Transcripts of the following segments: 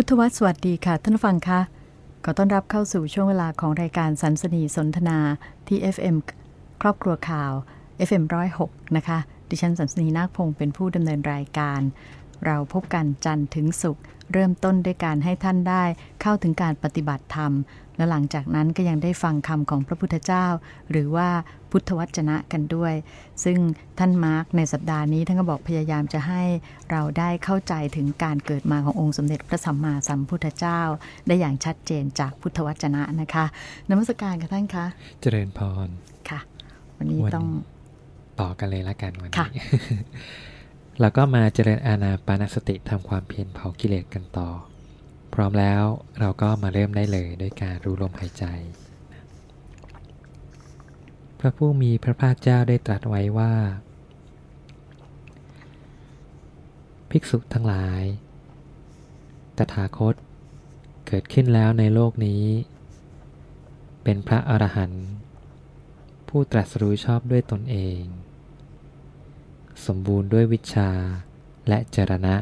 พุทธวัตรสวัสดีค่ะ ท่านฟังคะขอต้อนรับเข้าสู่ช่วงเวลาของรายการสันสนีสนทนาที่ FM ครอบครัวข่าว FM 106 นะคะ ดิฉันสันสนีนาคพงศ์เป็นผู้ดำเนินรายการ เราพบกันจันทร์ถึงศุกร์เริ่มต้นด้วยการให้ท่านได้เข้าถึงการปฏิบัติธรรม และหลังจากนั้นก็ยังได้ฟังคำของพระพุทธเจ้า หรือว่าพุทธวจนะกันด้วย ซึ่งท่านมาร์กในสัปดาห์นี้ท่านก็บอกพยายามจะให้เราได้เข้าใจถึงการเกิดมาขององค์สมเด็จพระสัมมาสัมพุทธเจ้า ได้อย่างชัดเจนจากพุทธวจนะนะคะนมัสการกับท่านคะเจริญพรค่ะ วันนี้ต้องต่อกันเลยละกันวันค่ะนี้ แล้วก็มาเจริญอาณาปานสติทำความเพียรเผากิเลสกันต่อ พร้อมแล้วเราก็มาเริ่มได้เลยด้วยการรู้ลมหายใจ พระผู้มีพระภาคเจ้าได้ตรัสไว้ว่า ภิกษุทั้งหลาย ตถาคต เกิดขึ้นแล้วในโลกนี้ เป็นพระอรหันต์ผู้ตรัสรู้ชอบด้วยตนเอง สมบูรณ์ด้วยวิชาและจรณะ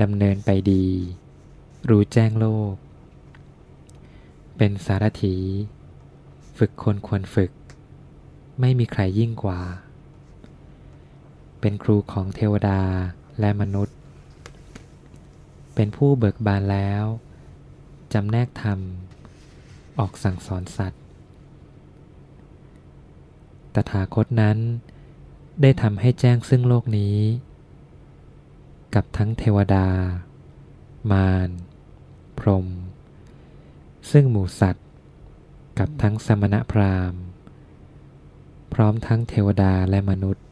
ดำเนินไปดี รู้แจ้งโลก เป็นสารถี ฝึกคนควรฝึก ไม่มีใครยิ่งกว่า เป็นครูของเทวดาและมนุษย์ เป็นผู้เบิกบานแล้ว จำแนกธรรม ออกสั่งสอนสัตว์ ตถาคตนั้น ได้ทำให้แจ้งซึ่งโลกนี้ กับทั้งเทวดา มารพรหมซึ่งหมู่สัตว์ กับทั้งสมณพราหมณ์ พร้อมทั้งเทวดาและมนุษย์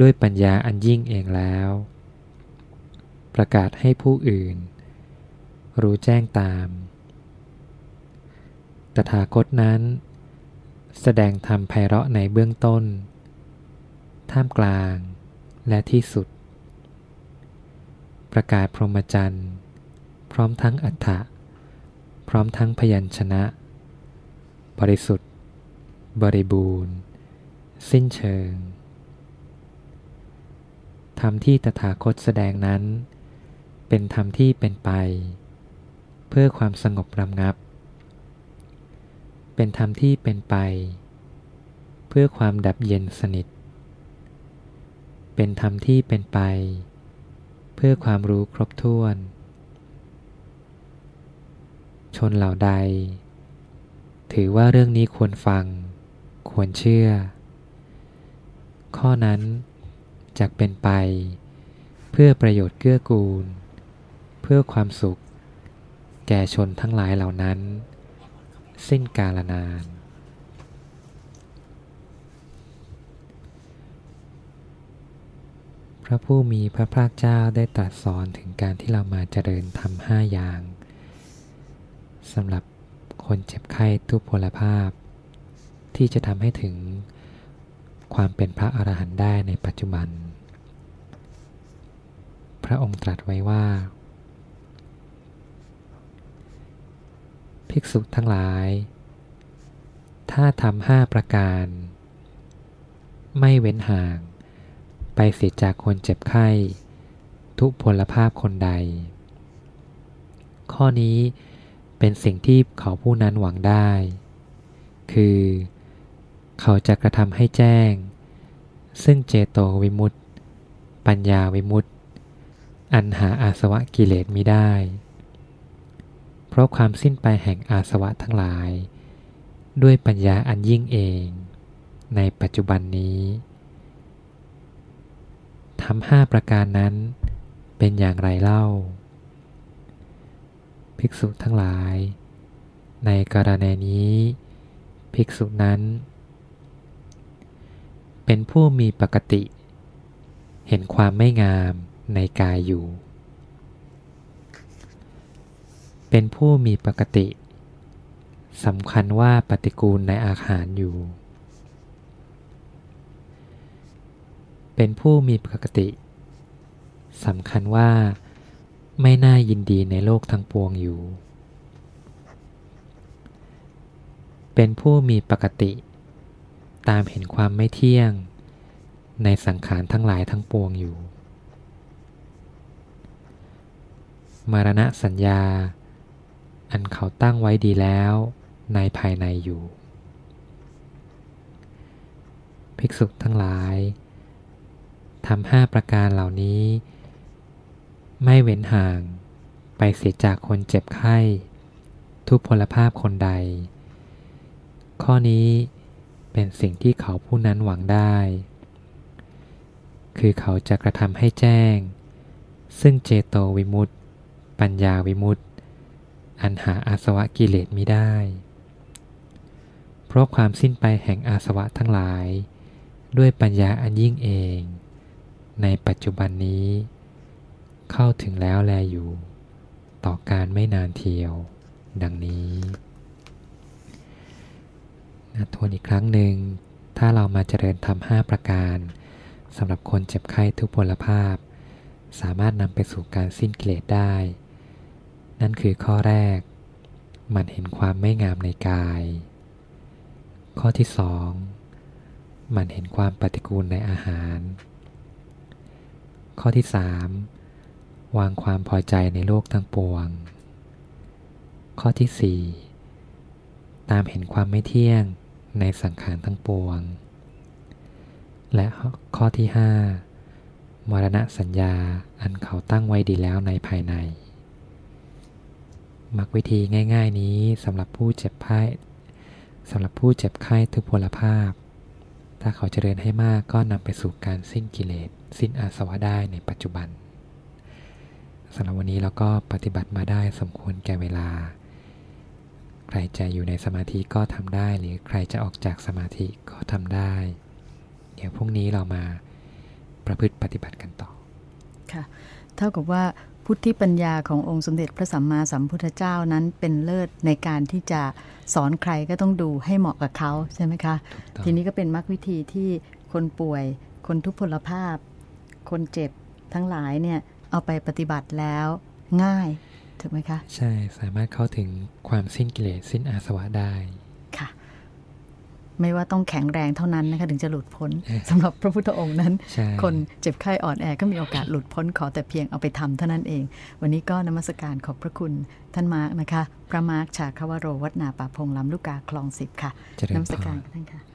ด้วยปัญญาอันยิ่งเองแล้ว ประกาศให้ผู้อื่น รู้แจ้งตาม ตถาคตนั้น แสดงธรรมไพเราะในเบื้องต้น ท่ามกลาง และที่สุด ประกาศพรหมจรรย์ พร้อมทั้งอัฏฐะพร้อมทั้งพยัญชนะ บริสุทธิ์ บริบูรณ์ สิ้นเชิงธรรมที่ตถาคตแสดงนั้น เป็นธรรมที่เป็นไป เพื่อความสงบรำงับ เป็นธรรมที่เป็นไป เพื่อความดับเย็นสนิท เป็นธรรมที่เป็นไป เพื่อความรู้ครบถ้วน ชนเหล่าใด ถือว่าเรื่องนี้ควรฟัง ควรเชื่อ ข้อนั้นจะเป็นไป เพื่อประโยชน์เกื้อกูล เพื่อความสุข แก่ชนทั้งหลายเหล่านั้น สิ้นกาลนาน พ ระผู้มีพระภาคเจ้าได้ตรัสสอนถึงการที่เรามาเจริญทำห้าอย่างสำหรับคนเจ็บไข้ทุพพลภาพ ที่จะทำให้ถึงความเป็นพระอรหันต์ได้ในปัจจุบัน พระองค์ตรัสไว้ว่า ภิกษุทั้งหลาย ถ้าทำห้าประการ ไม่เว้นห่าง ไปเสียจากคนเจ็บไข้ ทุกพลภาพคนใด ข้อนี้เป็นสิ่งที่เขาผู้นั้นหวังได้ คือ เขาจะกระทำให้แจ้ง ซึ่งเจโตวิมุตติ ปัญญาวิมุตติ อันหาอาสวะกิเลสมิได้ เพราะความสิ้นไปแห่งอาสวะทั้งหลาย ด้วยปัญญาอันยิ่งเอง ในปัจจุบันนี้ ทำห้าประการนั้น เป็นอย่างไรเล่า ภิกษุทั้งหลาย ในกรณีนี้ ภิกษุนั้น เป็นผู้มีปกติ เห็นความไม่งามในกายอยู่ เป็นผู้มีปกติสำคัญว่าปฏิกูลในอาหารอยู่ เป็นผู้มีปกติสำคัญว่า ไม่น่ายินดีในโลกทั้งปวงอยู่ เป็นผู้มีปกติ ตามเห็นความไม่เที่ยง ในสังขารทั้งหลายทั้งปวงอยู่ มรณะสัญญา อันเขาตั้งไว้ดีแล้วในภายในอยู่ ภิกษุทั้งหลาย ทำห้าประการเหล่านี้ ไม่เว้นห่าง ไปเสียจากคนเจ็บไข้ ทุพพลภาพคนใด ข้อนี้เป็นสิ่งที่เขาผู้นั้นหวังได้ คือเขาจะกระทำให้แจ้ง ซึ่งเจโตวิมุตติ ปัญญาวิมุตติ อันหาอาสวะกิเลสมิได้ เพราะความสิ้นไปแห่งอาสวะทั้งหลาย ด้วยปัญญาอันยิ่งเอง ในปัจจุบันนี้ เข้าถึงแล้วแลอยู่ ต่อการไม่นานเทียว ดังนี้นะทวนอีกครั้งหนึ่ง ถ้าเรามาเจริญทำห้าประการสำหรับคนเจ็บไข้ทุกพลภาพ สามารถนำไปสู่การสิ้นกิเลสได้ นั่นคือข้อแรก มันเห็นความไม่งามในกาย ข้อที่สองมันเห็นความปฏิกูลในอาหาร ข้อที่สามวางความพอใจในโลกทั้งปวง ข้อที่สี่ตามเห็นความไม่เที่ยงในสังขารทั้งปวง และข้อที่ห้ามรณะสัญญาอันเขาตั้งไว้ดีแล้วในภายใน มักวิธีง่าย ๆ นี้สำหรับผู้เจ็บไข้สำหรับผู้เจ็บไข้ทุพพลภาพ ถ้าเขาเจริญให้มากก็นำไปสู่การสิ้นกิเลส สิ้นอาสวะได้ในปัจจุบันสำหรับวันนี้เราก็ปฏิบัติมาได้สมควรแก่เวลา ใครจะอยู่ในสมาธิก็ทำได้ หรือใครจะออกจากสมาธิก็ทำได้ เดี๋ยวพรุ่งนี้เรามาประพฤติปฏิบัติกันต่อ ค่ะ เท่ากับว่าพุทธิปัญญาขององค์สมเด็จพระสัมมาสัมพุทธเจ้านั้นเป็นเลิศในการที่จะสอนใครก็ต้องดูให้เหมาะกับเขาใช่ไหมคะ ทีนี้ก็เป็นมรรควิธีที่คนป่วย คนทุพพลภาพ คนเจ็บทั้งหลายเนี่ยเอาไปปฏิบัติแล้วง่ายถูกไหมคะ ใช่สามารถเข้าถึงความสิ้นกิเลสสิ้นอาสวะได้ค่ะ ไม่ว่าต้องแข็งแรงเท่านั้นนะคะถึงจะหลุดพ้นสำหรับพระพุทธองค์นั้น คนเจ็บไข้อ่อนแอก็มีโอกาสหลุดพ้นขอแต่เพียงเอาไปทำเท่านั้นเอง วันนี้ก็นมัสการขอบพระคุณท่านมาร์กนะคะ พระมาร์กชาคาวโรวัดนาป่าพงลำลูกกาคลองสิบค่ะนมัสการท่านค่ะ